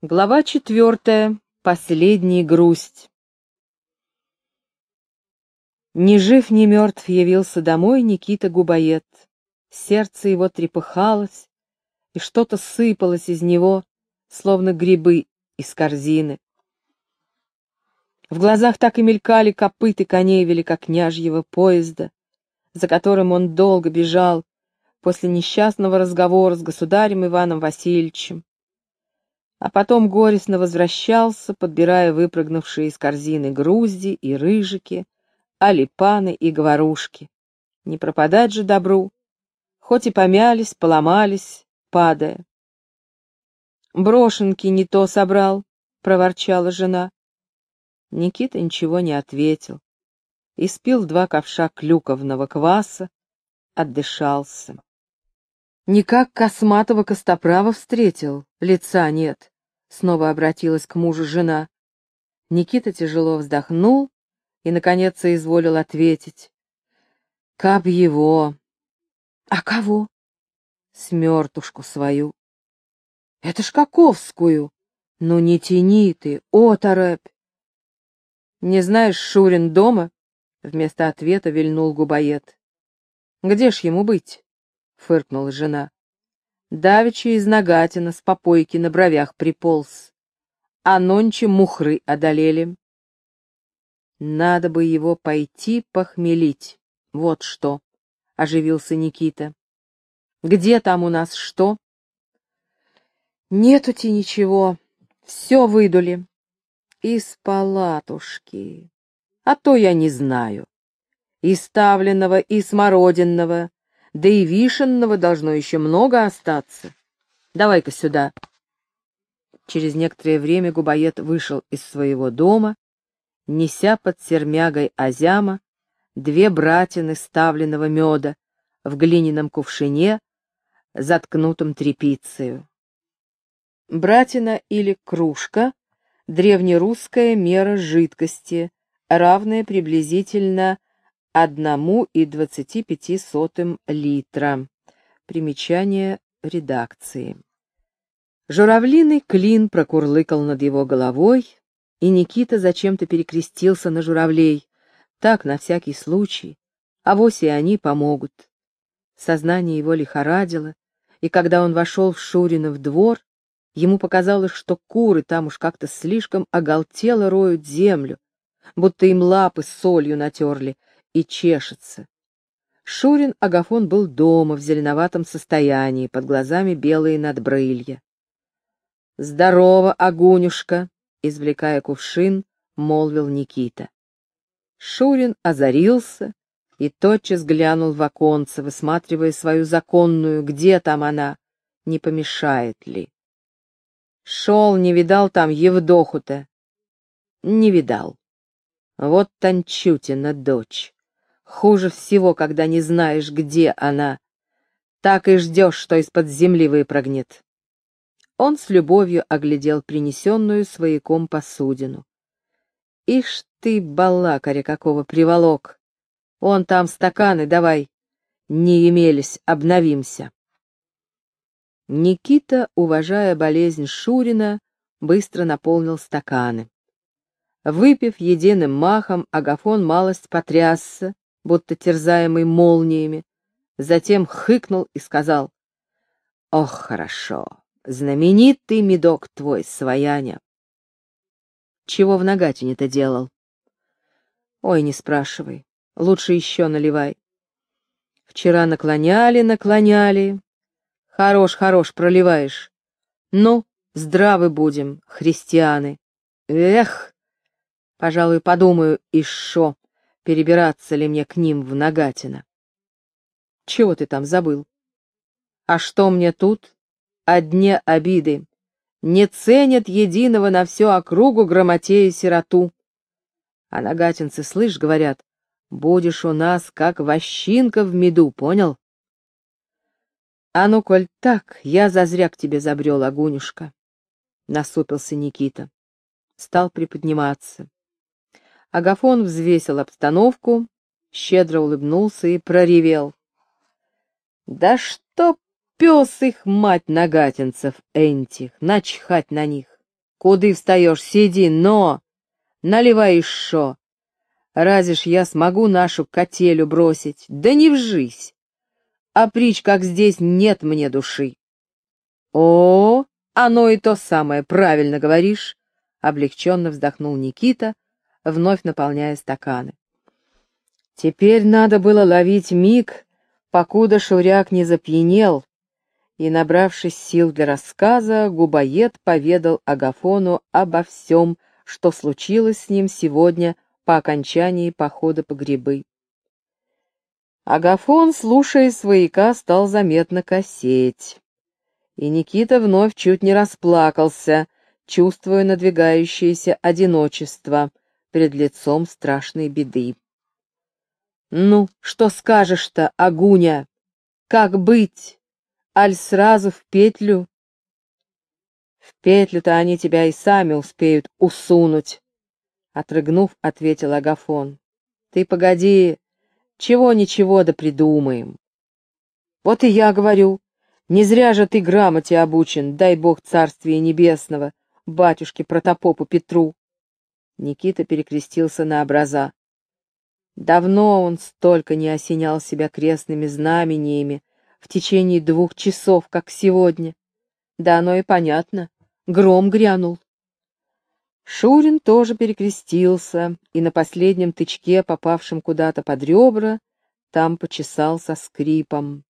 Глава четвертая. Последняя грусть. Ни жив, ни мертв явился домой Никита Губоед. Сердце его трепыхалось, и что-то сыпалось из него, словно грибы из корзины. В глазах так и мелькали копыты коней великокняжьего поезда, за которым он долго бежал после несчастного разговора с государем Иваном Васильевичем а потом горестно возвращался, подбирая выпрыгнувшие из корзины грузди и рыжики, алипаны и говорушки. Не пропадать же добру, хоть и помялись, поломались, падая. «Брошенки не то собрал», — проворчала жена. Никита ничего не ответил. Испил два ковша клюковного кваса, отдышался. Никак Косматова Костоправа встретил, лица нет. Снова обратилась к мужу жена. Никита тяжело вздохнул и, наконец, соизволил ответить. Каб его. А кого? Смертушку свою. Это ж Каковскую. Ну не тяни ты, оторопь. Не знаешь, Шурин дома? Вместо ответа вильнул губоед. Где ж ему быть? — фыркнула жена. Давичи из Нагатина с попойки на бровях приполз, а нонче мухры одолели. Надо бы его пойти похмелить, вот что, — оживился Никита. Где там у нас что? Нету-те ничего, все выдули. Из палатушки. А то я не знаю. И ставленного, и смородинного, да и вишенного должно еще много остаться. Давай-ка сюда. Через некоторое время Губоед вышел из своего дома, неся под сермягой Азяма две братины ставленного меда в глиняном кувшине, заткнутом тряпицею. Братина или кружка — древнерусская мера жидкости, равная приблизительно одному и двадцати пяти сотым литра. Примечание редакции. Журавлиный клин прокурлыкал над его головой, и Никита зачем-то перекрестился на журавлей, так, на всякий случай, а вось и они помогут. Сознание его лихорадило, и когда он вошел в Шуринов двор, ему показалось, что куры там уж как-то слишком оголтело роют землю, будто им лапы с солью натерли, и чешется. Шурин Агафон был дома в зеленоватом состоянии, под глазами белые надбрылья. «Здорово, Агунюшка!» — извлекая кувшин, молвил Никита. Шурин озарился и тотчас глянул в оконце, высматривая свою законную, где там она, не помешает ли. Шел, не видал там Евдоху-то. Не видал. Вот Танчутина дочь. Хуже всего, когда не знаешь, где она. Так и ждешь, что из-под земли выпрыгнет. Он с любовью оглядел принесенную свояком посудину. Ишь ты, балакаря какого приволок! Он там стаканы давай. Не имелись, обновимся. Никита, уважая болезнь Шурина, быстро наполнил стаканы. Выпив единым махом, Агафон малость потрясся, будто терзаемый молниями, затем хыкнул и сказал, «Ох, хорошо, знаменитый медок твой, свояня!» «Чего в Нагатине-то делал?» «Ой, не спрашивай, лучше еще наливай». «Вчера наклоняли, наклоняли. Хорош, хорош, проливаешь. Ну, здравы будем, христианы. Эх, пожалуй, подумаю, и шо перебираться ли мне к ним в Нагатино. Чего ты там забыл? А что мне тут? Одни обиды. Не ценят единого на всю округу грамотея сироту. А нагатинцы, слышь, говорят, будешь у нас как вощинка в меду, понял? А ну, коль так, я зазря к тебе забрел, Агунюшка. Насупился Никита. Стал приподниматься. Агафон взвесил обстановку, щедро улыбнулся и проревел. «Да что пес их, мать нагатинцев, энтих, начхать на них! Куды встаешь, сиди, но! Наливай еще! Разве ж я смогу нашу котелю бросить? Да не вжись! А притч, как здесь, нет мне души. О, оно и то самое, правильно говоришь, облегченно вздохнул Никита, вновь наполняя стаканы. Теперь надо было ловить миг, покуда Шуряк не запьянел, и, набравшись сил для рассказа, Губоед поведал Агафону обо всем, что случилось с ним сегодня по окончании похода по грибы. Агафон, слушая свояка, стал заметно косеть. И Никита вновь чуть не расплакался, чувствуя надвигающееся одиночество перед лицом страшной беды. «Ну, что скажешь-то, Агуня? Как быть? Аль сразу в петлю?» «В петлю-то они тебя и сами успеют усунуть», — отрыгнув, ответил Агафон. «Ты погоди, чего-ничего да придумаем». «Вот и я говорю, не зря же ты грамоте обучен, дай бог царствия небесного, батюшке протопопу Петру». Никита перекрестился на образа. Давно он столько не осенял себя крестными знамениями в течение двух часов, как сегодня. Да оно и понятно, гром грянул. Шурин тоже перекрестился и на последнем тычке, попавшем куда-то под ребра, там почесал со скрипом.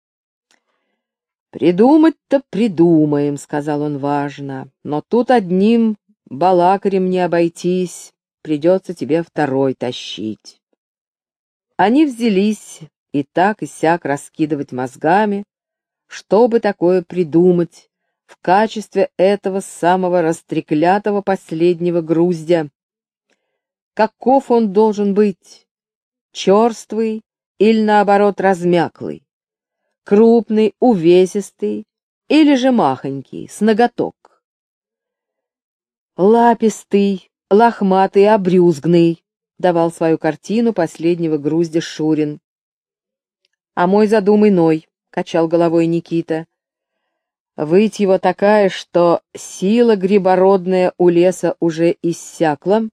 «Придумать-то придумаем», — сказал он важно, — «но тут одним балакарем не обойтись, придется тебе второй тащить». Они взялись и так и сяк раскидывать мозгами, чтобы такое придумать в качестве этого самого растреклятого последнего груздя. Каков он должен быть? Черствый или, наоборот, размяклый? Крупный, увесистый или же махонький, с ноготок? Лапистый, лохматый, обрюзгный, давал свою картину последнего груздя Шурин. «А мой задум иной», — качал головой Никита. «Выть его такая, что сила грибородная у леса уже иссякла,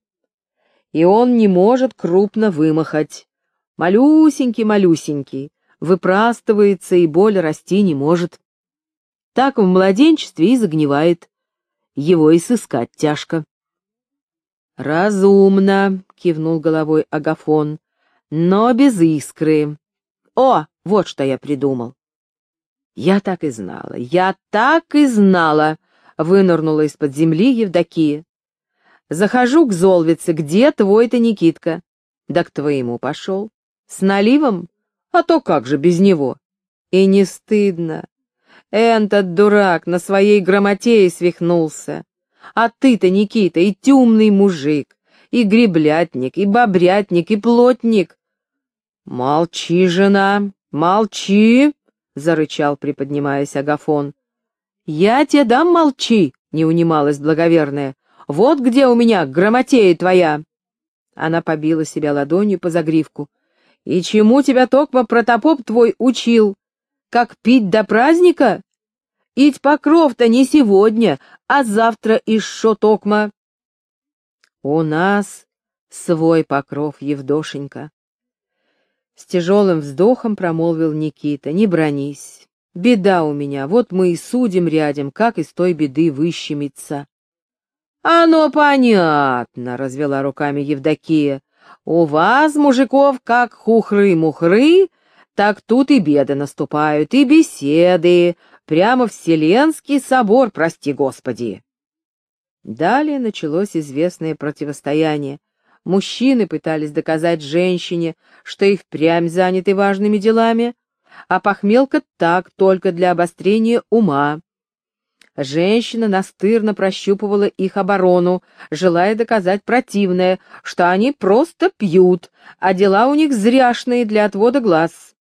и он не может крупно вымахать. Малюсенький-малюсенький, выпрастывается и боль расти не может. Так в младенчестве и загнивает. Его и сыскать тяжко. «Разумно», — кивнул головой Агафон, — «но без искры. О, вот что я придумал». «Я так и знала, я так и знала», — вынырнула из-под земли Евдокия. «Захожу к Золвице, где твой-то Никитка?» «Да к твоему пошел. С наливом? А то как же без него?» «И не стыдно. Этот дурак на своей грамоте и свихнулся. А ты-то, Никита, и тюмный мужик, и греблятник, и бобрятник, и плотник. Молчи, жена, молчи, — зарычал, приподнимаясь Агафон. Я тебе дам молчи, — не унималась благоверная. Вот где у меня грамотея твоя. Она побила себя ладонью по загривку. И чему тебя токмо протопоп твой учил? Как пить до праздника? Ить покров-то не сегодня, а завтра из шотокма. У нас свой покров, Евдошенька. С тяжелым вздохом промолвил Никита. Не бронись. Беда у меня, вот мы и судим рядом, как из той беды выщемиться. «Оно понятно», — развела руками Евдокия. «У вас, мужиков, как хухры-мухры, так тут и беды наступают, и беседы, Прямо Вселенский собор, прости господи. Далее началось известное противостояние. Мужчины пытались доказать женщине, что их прям заняты важными делами, а похмелка так только для обострения ума. Женщина настырно прощупывала их оборону, желая доказать противное, что они просто пьют, а дела у них зряшные для отвода глаз.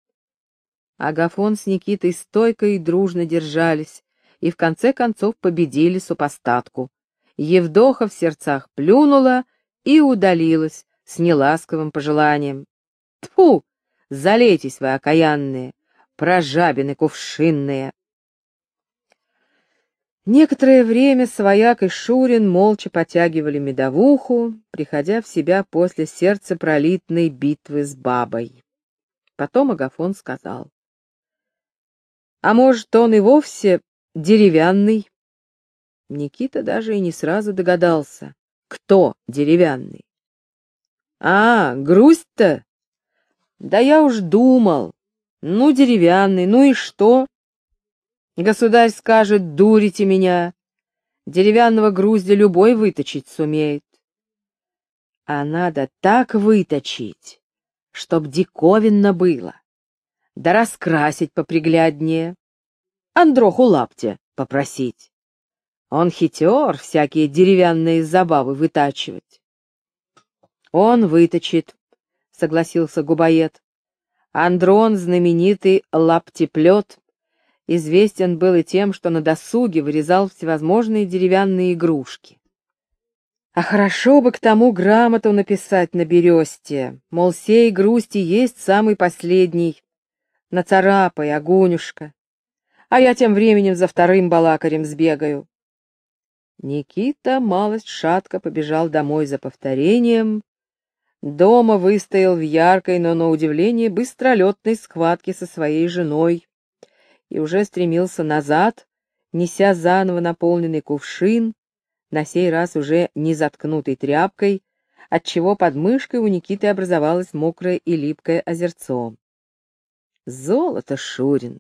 Агафон с Никитой стойко и дружно держались и в конце концов победили супостатку. Евдоха в сердцах плюнула и удалилась с неласковым пожеланием. Тфу! Залейтесь вы, окаянные, прожабины кувшинные! Некоторое время Свояк и Шурин молча потягивали медовуху, приходя в себя после сердцепролитной битвы с бабой. Потом Агафон сказал. — А может, он и вовсе деревянный? Никита даже и не сразу догадался, кто деревянный. — А, грусть-то? Да я уж думал. Ну, деревянный, ну и что? Государь скажет, дурите меня. Деревянного груздя любой выточить сумеет. А надо так выточить, чтоб диковинно было. Да раскрасить попригляднее. Андроху лапте попросить. Он хитер всякие деревянные забавы вытачивать. Он выточит, согласился Губоед. Андрон, знаменитый лаптеплет, известен был и тем, что на досуге вырезал всевозможные деревянные игрушки. А хорошо бы к тому грамоту написать на бересте, мол, сей грусти есть самый последний. Нацарапай, огонюшка. А я тем временем за вторым балакарем сбегаю. Никита малость шатко побежал домой за повторением. Дома выстоял в яркой, но, на удивление, быстролетной схватке со своей женой и уже стремился назад, неся заново наполненный кувшин, на сей раз уже не заткнутый тряпкой, отчего под мышкой у Никиты образовалось мокрое и липкое озерцо. Золото, Шурин!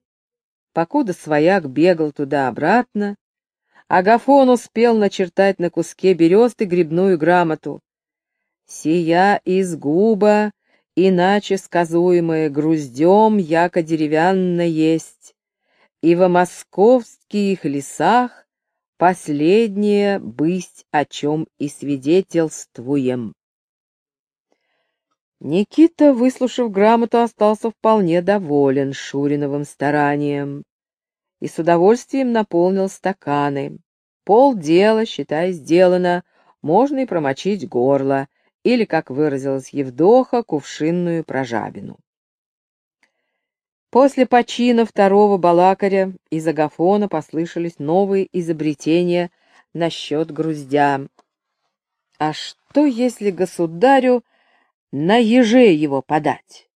Покуда свояк бегал туда-обратно, Агафон успел начертать на куске бересты грибную грамоту. «Сия из губа, иначе сказуемая груздем, яко деревянно есть, и во московских лесах последнее бысть, о чем и свидетельствуем. Никита, выслушав грамоту, остался вполне доволен Шуриновым старанием и с удовольствием наполнил стаканы. Пол дела, считай, сделано, можно и промочить горло, или, как выразилась Евдоха, кувшинную прожабину. После почина второго балакаря из агафона послышались новые изобретения насчет груздя. А что, если государю на еже его подать?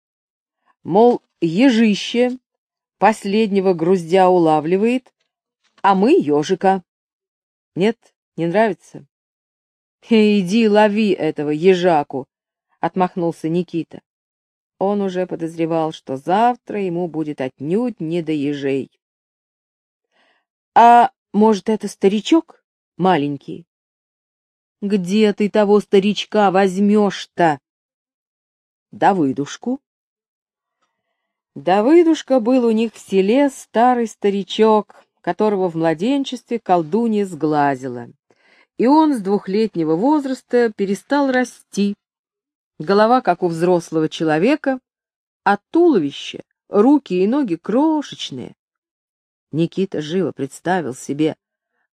Мол, ежище последнего груздя улавливает, а мы ежика. Нет, не нравится? «Иди лови этого ежаку!» — отмахнулся Никита. Он уже подозревал, что завтра ему будет отнюдь не до ежей. «А может, это старичок маленький?» «Где ты того старичка возьмешь-то?» «Давыдушку». Давыдушка был у них в селе старый старичок, которого в младенчестве колдунья сглазила, и он с двухлетнего возраста перестал расти, голова, как у взрослого человека, а туловище, руки и ноги крошечные. Никита живо представил себе,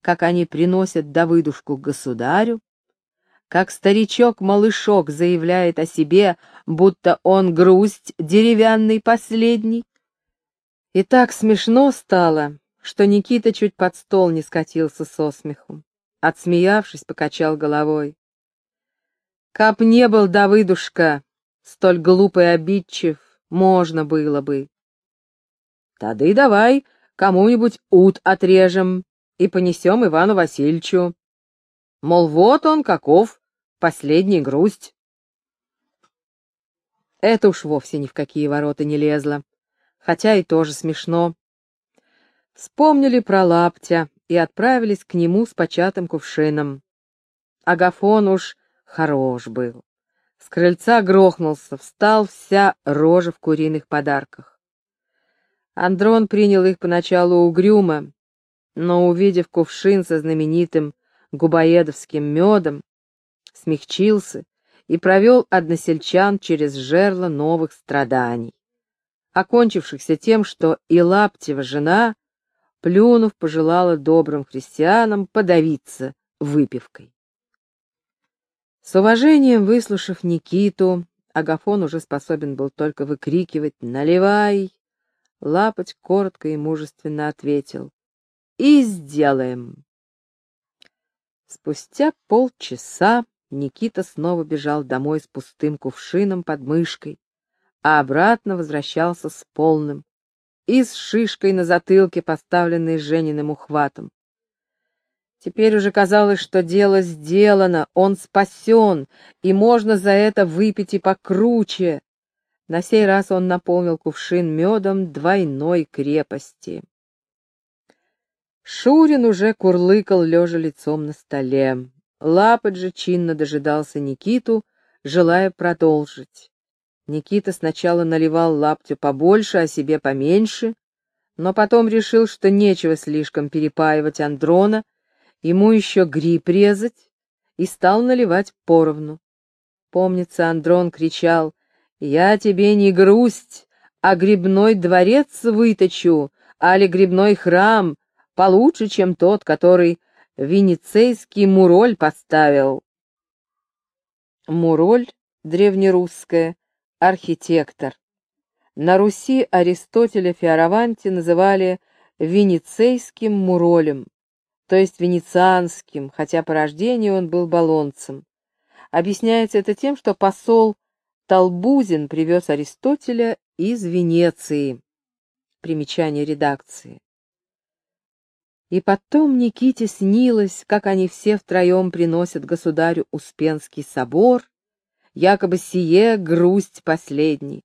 как они приносят Давыдушку к государю, как старичок-малышок заявляет о себе, будто он грусть деревянный последний. И так смешно стало, что Никита чуть под стол не скатился со смеху. Отсмеявшись, покачал головой. Каб не был Давыдушка, столь глупый обидчив, можно было бы. Тады давай кому-нибудь ут отрежем и понесем Ивану Васильевичу. Мол, вот он каков, последний грусть. Это уж вовсе ни в какие ворота не лезло, хотя и тоже смешно. Вспомнили про лаптя и отправились к нему с початым кувшином. Агафон уж Хорош был. С крыльца грохнулся, встал вся рожа в куриных подарках. Андрон принял их поначалу угрюмо, но, увидев кувшин со знаменитым губоедовским медом, смягчился и провел односельчан через жерло новых страданий, окончившихся тем, что и Лаптева жена, плюнув, пожелала добрым христианам подавиться выпивкой. С уважением выслушав Никиту, Агафон уже способен был только выкрикивать «Наливай!». Лапоть коротко и мужественно ответил и сделаем. Спустя полчаса Никита снова бежал домой с пустым кувшином под мышкой, а обратно возвращался с полным и с шишкой на затылке, поставленной Жениным ухватом. Теперь уже казалось, что дело сделано, он спасен, и можно за это выпить и покруче. На сей раз он наполнил кувшин медом двойной крепости. Шурин уже курлыкал, лежа лицом на столе. Лапоть же чинно дожидался Никиту, желая продолжить. Никита сначала наливал лаптю побольше, а себе поменьше, но потом решил, что нечего слишком перепаивать Андрона, ему еще гриб резать, и стал наливать поровну. Помнится, Андрон кричал, «Я тебе не грусть, а грибной дворец выточу, али грибной храм, получше, чем тот, который венецейский Муроль поставил». Муроль, древнерусская, архитектор. На Руси Аристотеля Фиараванти называли венецейским Муролем то есть венецианским, хотя по рождению он был болонцем. Объясняется это тем, что посол Толбузин привез Аристотеля из Венеции. Примечание редакции. И потом Никите снилось, как они все втроем приносят государю Успенский собор, якобы сие грусть последний.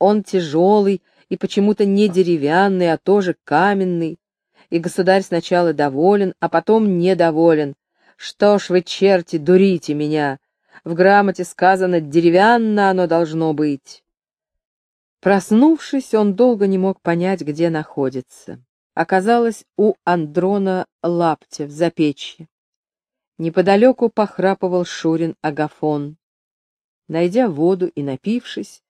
Он тяжелый и почему-то не деревянный, а тоже каменный, и государь сначала доволен, а потом недоволен. Что ж вы, черти, дурите меня? В грамоте сказано «деревянно оно должно быть». Проснувшись, он долго не мог понять, где находится. Оказалось, у Андрона лаптя в запечье. Неподалеку похрапывал Шурин Агафон. Найдя воду и напившись,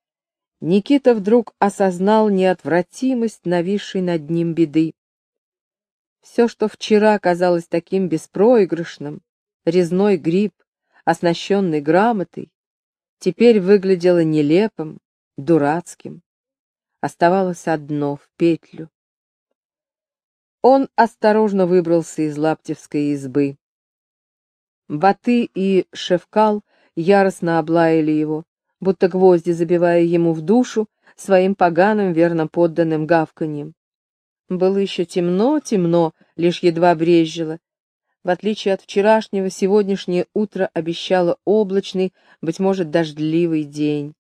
Никита вдруг осознал неотвратимость нависшей над ним беды. Все, что вчера казалось таким беспроигрышным, резной гриб, оснащенный грамотой, теперь выглядело нелепым, дурацким. Оставалось одно — в петлю. Он осторожно выбрался из лаптевской избы. Баты и Шевкал яростно облаяли его, будто гвозди забивая ему в душу своим поганым верно подданным гавканьем. Было еще темно, темно, лишь едва брезжило. В отличие от вчерашнего, сегодняшнее утро обещало облачный, быть может, дождливый день.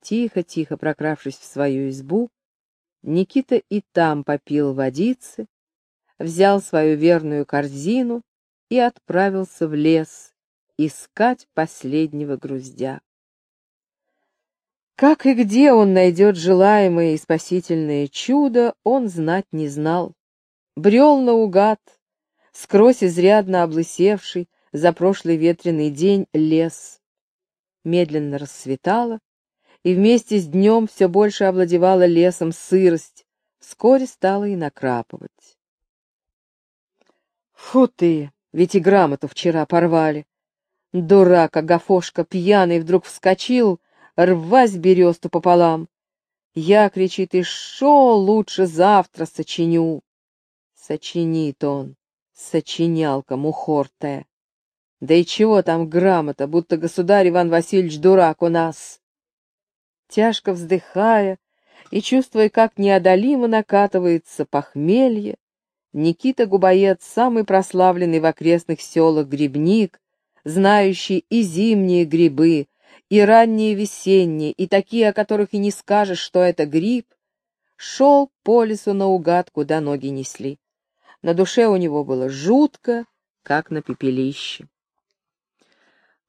Тихо-тихо прокравшись в свою избу, Никита и там попил водицы, взял свою верную корзину и отправился в лес искать последнего груздя. Как и где он найдет желаемое и спасительное чудо, он знать не знал. Брел наугад, скрозь изрядно облысевший за прошлый ветреный день лес. Медленно рассветало, и вместе с днем все больше овладевала лесом сырость, вскоре стало и накрапывать. Фу ты, ведь и грамоту вчера порвали. Дурак, Агафошка пьяный вдруг вскочил, рвась бересту пополам. Я, кричит, и шо лучше завтра сочиню. Сочинит он, сочинялка мухортая. Да и чего там грамота, будто государь Иван Васильевич дурак у нас. Тяжко вздыхая и чувствуя, как неодолимо накатывается похмелье, Никита Губоед, самый прославленный в окрестных селах грибник, знающий и зимние грибы, и ранние весенние, и такие, о которых и не скажешь, что это гриб, шел по лесу наугад, куда ноги несли. На душе у него было жутко, как на пепелище.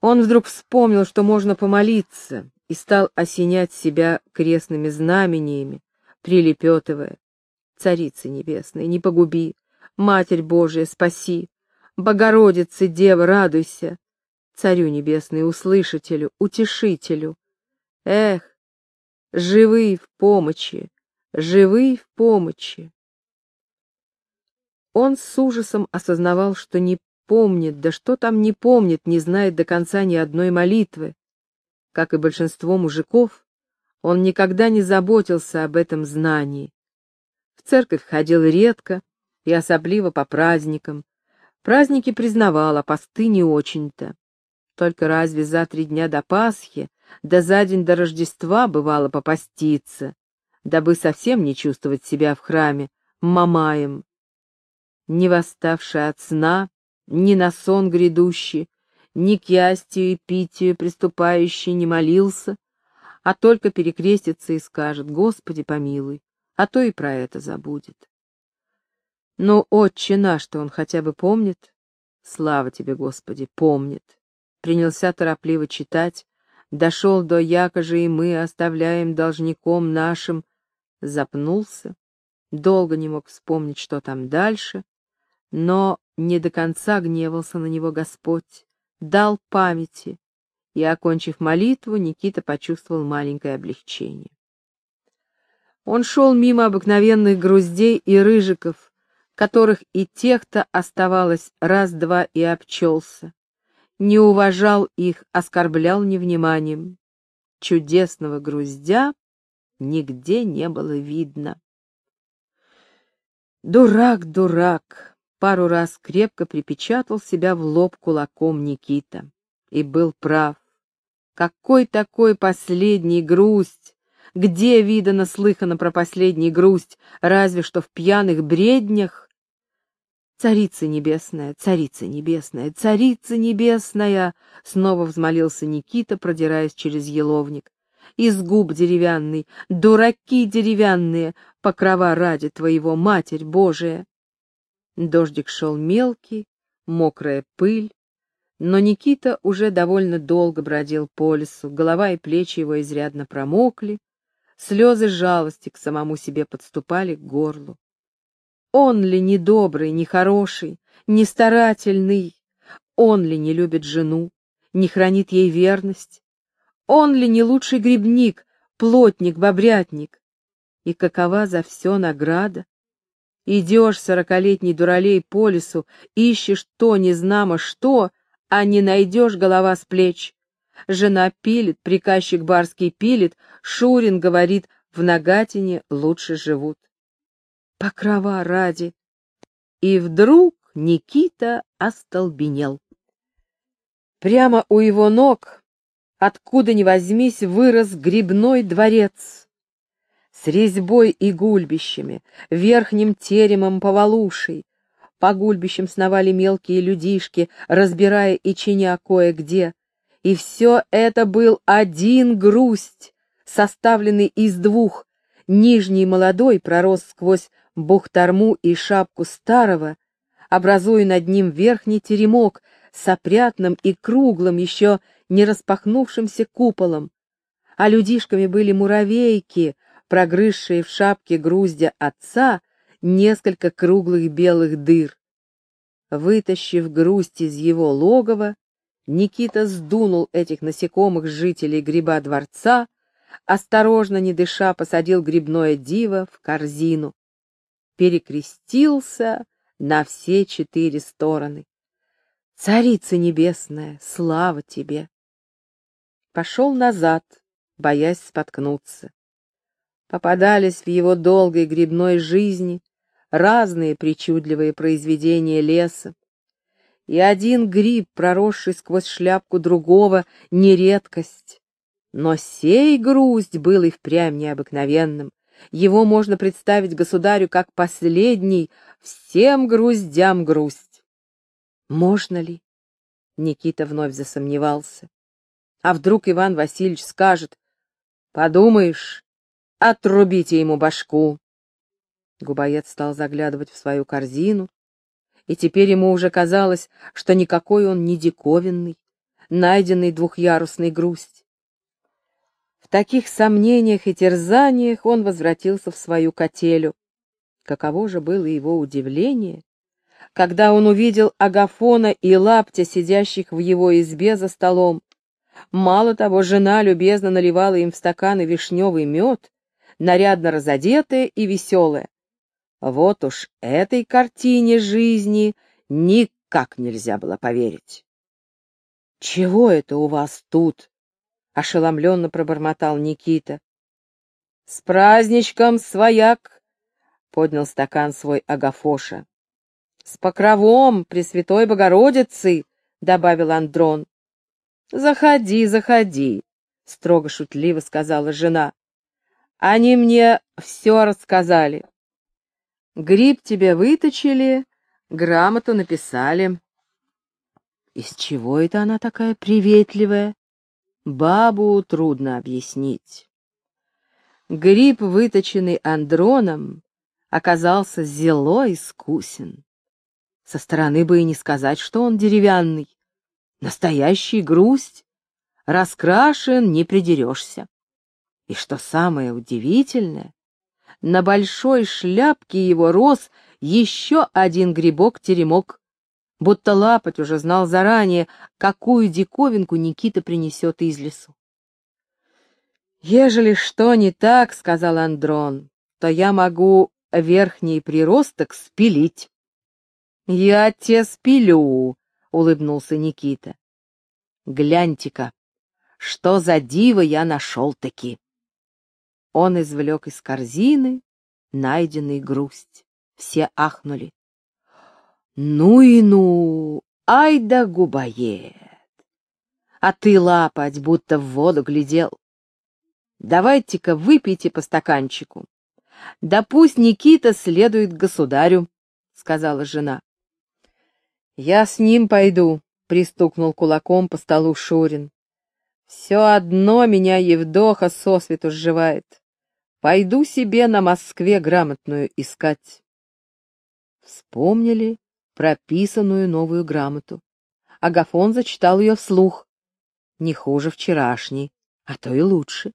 Он вдруг вспомнил, что можно помолиться, и стал осенять себя крестными знамениями, прилепетывая. Царица небесная, не погуби, Матерь Божия, спаси, Богородица, Дева, радуйся, Царю небесный, услышателю, утешителю. Эх, живый в помощи, живый в помощи. Он с ужасом осознавал, что не помнит, да что там не помнит, не знает до конца ни одной молитвы. Как и большинство мужиков, он никогда не заботился об этом знании. В церковь ходил редко, и особливо по праздникам. Праздники признавала, посты не очень-то. Только разве за три дня до Пасхи, да за день до Рождества бывало попаститься, дабы совсем не чувствовать себя в храме мамаем. Не восставший от сна, ни на сон грядущий, ни к ястию и питию приступающий не молился, а только перекрестится и скажет «Господи, помилуй», а то и про это забудет. Но отче наш, что он хотя бы помнит, слава тебе, Господи, помнит. Принялся торопливо читать, дошел до «Яко же и мы оставляем должником нашим», запнулся, долго не мог вспомнить, что там дальше, но не до конца гневался на него Господь, дал памяти, и, окончив молитву, Никита почувствовал маленькое облегчение. Он шел мимо обыкновенных груздей и рыжиков, которых и тех-то оставалось раз-два и обчелся. Не уважал их, оскорблял невниманием. Чудесного груздя нигде не было видно. Дурак, дурак! Пару раз крепко припечатал себя в лоб кулаком Никита. И был прав. Какой такой последний грусть? Где видано слыхано про последний грусть, разве что в пьяных бреднях? «Царица небесная, царица небесная, царица небесная!» Снова взмолился Никита, продираясь через еловник. «Из губ деревянный, дураки деревянные, покрова ради твоего, Матерь Божия!» Дождик шел мелкий, мокрая пыль, но Никита уже довольно долго бродил по лесу, голова и плечи его изрядно промокли, слезы жалости к самому себе подступали к горлу. Он ли не добрый, не хороший, не старательный? Он ли не любит жену, не хранит ей верность? Он ли не лучший грибник, плотник, бобрятник? И какова за все награда? Идешь, сорокалетний дуралей, по лесу, ищешь то незнамо что, а не найдешь голова с плеч. Жена пилит, приказчик барский пилит, Шурин говорит, в Нагатине лучше живут. Покрова ради. И вдруг Никита остолбенел. Прямо у его ног, откуда ни возьмись, вырос грибной дворец с резьбой и гульбищами, верхним теремом повалушей, по гульбищам сновали мелкие людишки, разбирая и чиня кое-где. И все это был один грусть, составленный из двух. Нижний молодой пророс сквозь бухтарму и шапку старого, образуя над ним верхний теремок с опрятным и круглым, еще не распахнувшимся куполом. А людишками были муравейки, прогрызшие в шапке груздя отца, несколько круглых белых дыр. Вытащив грусть из его логова, Никита сдунул этих насекомых жителей гриба дворца, осторожно, не дыша, посадил грибное диво в корзину. Перекрестился на все четыре стороны. Царица небесная, слава тебе! Пошел назад, боясь споткнуться. Попадались в его долгой грибной жизни разные причудливые произведения леса. И один гриб, проросший сквозь шляпку другого, не редкость. Но сей грусть был и впрямь необыкновенным. Его можно представить государю как последний, всем груздям грусть. Можно ли? Никита вновь засомневался. А вдруг Иван Васильевич скажет, «Подумаешь, отрубите ему башку». Губоед стал заглядывать в свою корзину, и теперь ему уже казалось, что никакой он не диковинный, найденный двухъярусный грусть. В таких сомнениях и терзаниях он возвратился в свою котелю. Каково же было его удивление, когда он увидел Агафона и Лаптя, сидящих в его избе за столом. Мало того, жена любезно наливала им в стаканы вишневый мед, нарядно разодетая и веселая. Вот уж этой картине жизни никак нельзя было поверить. «Чего это у вас тут?» — ошеломленно пробормотал Никита. «С праздничком, свояк!» — поднял стакан свой Агафоша. С покровом Пресвятой Богородицы, — добавил Андрон. Заходи, заходи, — строго шутливо сказала жена. Они мне все рассказали. Гриб тебе выточили, грамоту написали. Из чего это она такая приветливая? Бабу трудно объяснить. Гриб, выточенный Андроном, оказался зело искусен. Со стороны бы и не сказать, что он деревянный. Настоящий грусть. Раскрашен, не придерешься. И что самое удивительное, на большой шляпке его рос еще один грибок-теремок, будто лапоть уже знал заранее, какую диковинку Никита принесет из лесу. «Ежели что не так, — сказал Андрон, — то я могу верхний приросток спилить». «Я те спилю», — улыбнулся Никита. «Гляньте-ка, что за диво я нашел-таки!» Он извлек из корзины найденный грусть. Все ахнули. «Ну и ну! Ай да губоед! А ты лапать, будто в воду глядел. Давайте-ка выпейте по стаканчику. Да пусть Никита следует государю», — сказала жена. «Я с ним пойду», — пристукнул кулаком по столу Шурин. «Все одно меня Евдоха сосвету сживает. Пойду себе на Москве грамотную искать. Вспомнили прописанную новую грамоту. Агафон зачитал ее вслух. Не хуже вчерашней, а то и лучше.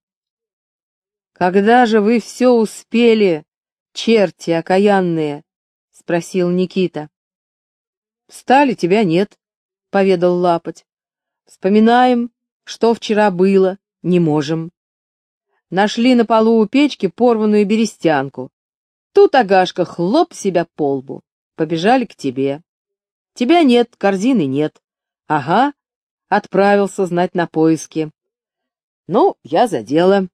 «Когда же вы все успели, черти окаянные?» — спросил Никита. «Встали, тебя нет», — поведал Лапоть. «Вспоминаем, что вчера было, не можем». Нашли на полу у печки порванную берестянку. Тут Агашка хлоп себя по лбу. Побежали к тебе. Тебя нет, корзины нет. Ага, отправился знать на поиски. Ну, я за дело.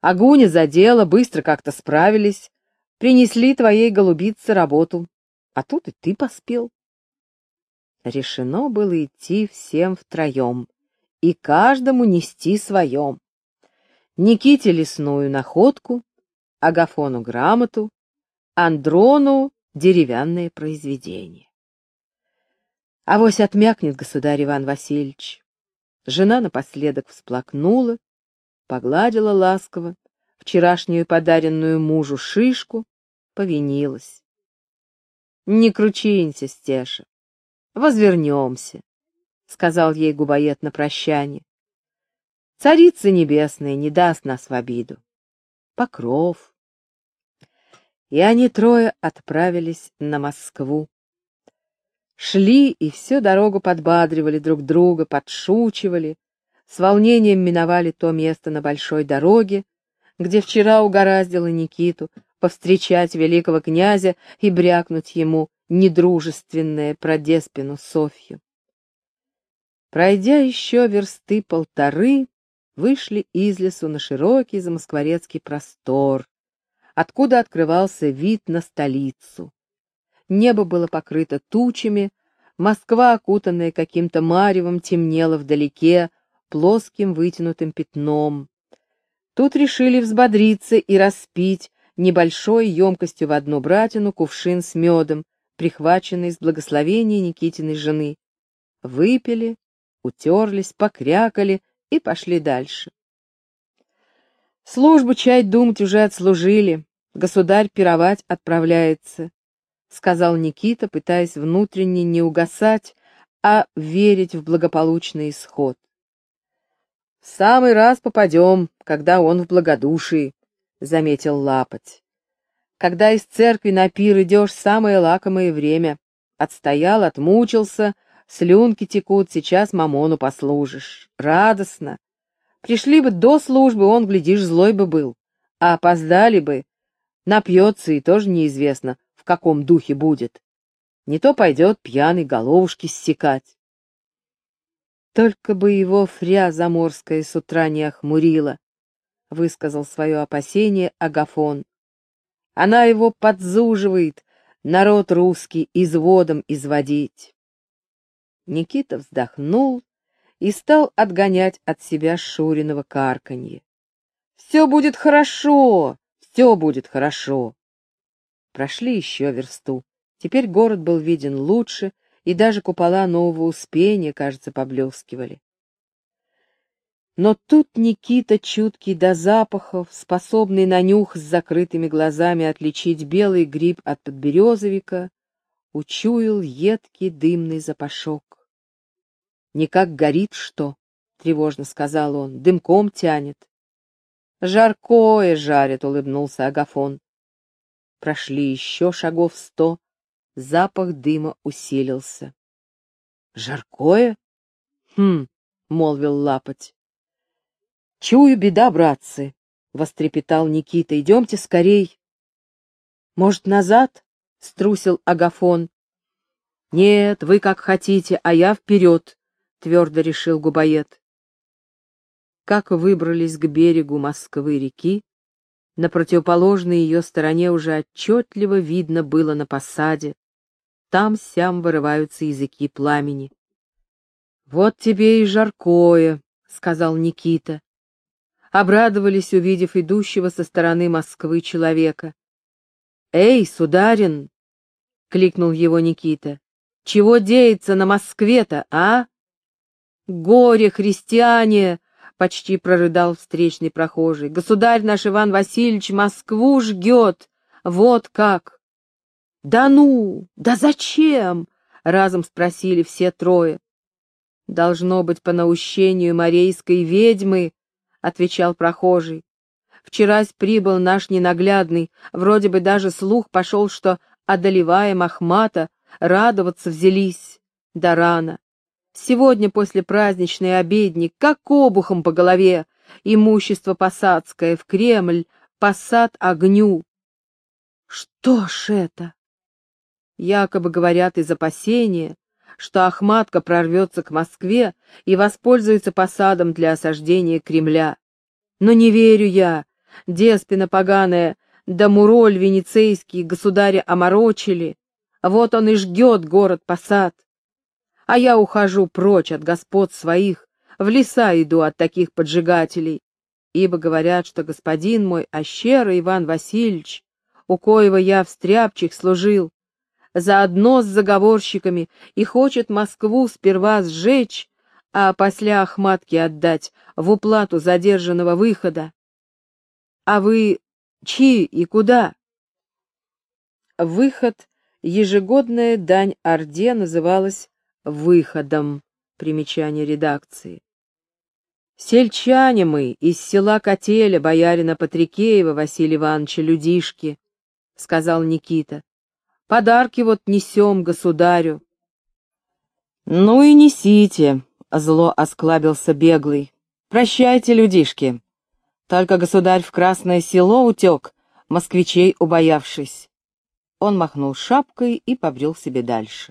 Агуня за дело, быстро как-то справились. Принесли твоей голубице работу. А тут и ты поспел. Решено было идти всем втроем и каждому нести своем. Никите лесную находку, Агафону грамоту, Андрону деревянное произведение. Авось отмякнет государь Иван Васильевич. Жена напоследок всплакнула, погладила ласково вчерашнюю подаренную мужу шишку, повинилась. «Не кручинься, Стеша, возвернемся», — сказал ей губоед на прощание. Царица Небесная не даст нас в обиду. Покров. И они трое отправились на Москву. Шли и всю дорогу подбадривали друг друга, подшучивали, с волнением миновали то место на большой дороге, где вчера угораздило Никиту повстречать великого князя и брякнуть ему недружественное про Деспину Софью. Пройдя еще версты полторы, вышли из лесу на широкий замоскворецкий простор, откуда открывался вид на столицу. Небо было покрыто тучами, Москва, окутанная каким-то маревом, темнела вдалеке, плоским вытянутым пятном. Тут решили взбодриться и распить небольшой емкостью в одну братину кувшин с медом, прихваченный с благословения Никитиной жены. Выпили, утерлись, покрякали и пошли дальше. Службу чай думать уже отслужили, государь пировать отправляется, — сказал Никита, пытаясь внутренне не угасать, а верить в благополучный исход. — В самый раз попадем, когда он в благодушии, — заметил Лапоть. — Когда из церкви на пир идешь, самое лакомое время. Отстоял, отмучился, Слюнки текут, сейчас мамону послужишь. Радостно. Пришли бы до службы, он, глядишь, злой бы был. А опоздали бы. Напьется, и тоже неизвестно, в каком духе будет. Не то пойдет пьяный головушки ссекать. Только бы его фря заморская с утра не охмурила, — высказал свое опасение Агафон. Она его подзуживает, народ русский изводом изводить. Никита вздохнул и стал отгонять от себя Шуриного карканье. «Все будет хорошо, все будет хорошо». Прошли еще версту. Теперь город был виден лучше, и даже купола нового Успения, кажется, поблескивали. Но тут Никита, чуткий до запахов, способный на нюх с закрытыми глазами отличить белый гриб от подберезовика, учуял едкий дымный запашок. «Никак горит что?» — тревожно сказал он. «Дымком тянет». «Жаркое жарит», — улыбнулся Агафон. Прошли еще шагов сто, запах дыма усилился. «Жаркое?» «Хм», — молвил Лапоть. «Чую, беда, братцы!» — вострепетал Никита. «Идемте скорей!» «Может, назад?» — струсил Агафон. «Нет, вы как хотите, а я вперед!» — твердо решил Губоед. Как выбрались к берегу Москвы-реки, на противоположной ее стороне уже отчетливо видно было на посаде. Там-сям вырываются языки пламени. «Вот тебе и жаркое», — сказал Никита обрадовались, увидев идущего со стороны Москвы человека. «Эй, сударин!» — кликнул его Никита. «Чего деется на Москве-то, а?» «Горе, христиане!» — почти прорыдал встречный прохожий. «Государь наш Иван Васильевич Москву жгет! Вот как!» «Да ну! Да зачем?» — разом спросили все трое. «Должно быть, по наущению морейской ведьмы», — отвечал прохожий. «Вчерась прибыл наш ненаглядный, вроде бы даже слух пошел, что, одолевая Махмата, радоваться взялись. Да рано. Сегодня после праздничной обедни, как обухом по голове, имущество посадское в Кремль, посад огню. Что ж это? Якобы говорят из опасения, что Ахматка прорвется к Москве и воспользуется посадом для осаждения Кремля. Но не верю я, деспина поганая, да муроль венецейский государя оморочили. Вот он и жгет город-посад. А я ухожу прочь от господ своих, в леса иду от таких поджигателей, ибо говорят, что господин мой Ощера Иван Васильевич, у коего я в стряпчих служил, заодно с заговорщиками и хочет Москву сперва сжечь, а после Ахматке отдать в уплату задержанного выхода. А вы чьи и куда? Выход, ежегодная дань Орде называлась выходом, примечание редакции. Сельчане мы из села Котеля, боярина Патрикеева Василия Ивановича Людишки, — сказал Никита. Подарки вот несем государю. — Ну и несите, — зло осклабился беглый. — Прощайте, людишки. Только государь в Красное Село утек, москвичей убоявшись. Он махнул шапкой и побрел себе дальше.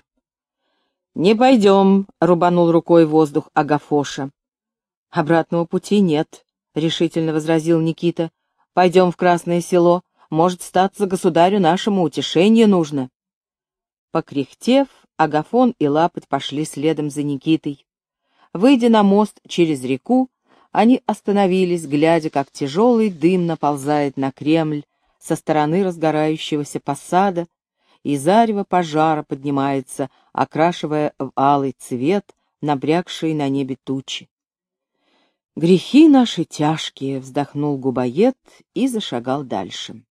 — Не пойдем, — рубанул рукой воздух Агафоша. — Обратного пути нет, — решительно возразил Никита. — Пойдем в Красное Село, может, статься государю нашему утешение нужно. Покряхтев, Агафон и Лапоть пошли следом за Никитой. Выйдя на мост через реку, они остановились, глядя, как тяжелый дым наползает на Кремль со стороны разгорающегося посада, и зарево пожара поднимается, окрашивая в алый цвет набрякшие на небе тучи. «Грехи наши тяжкие», — вздохнул губоед и зашагал дальше.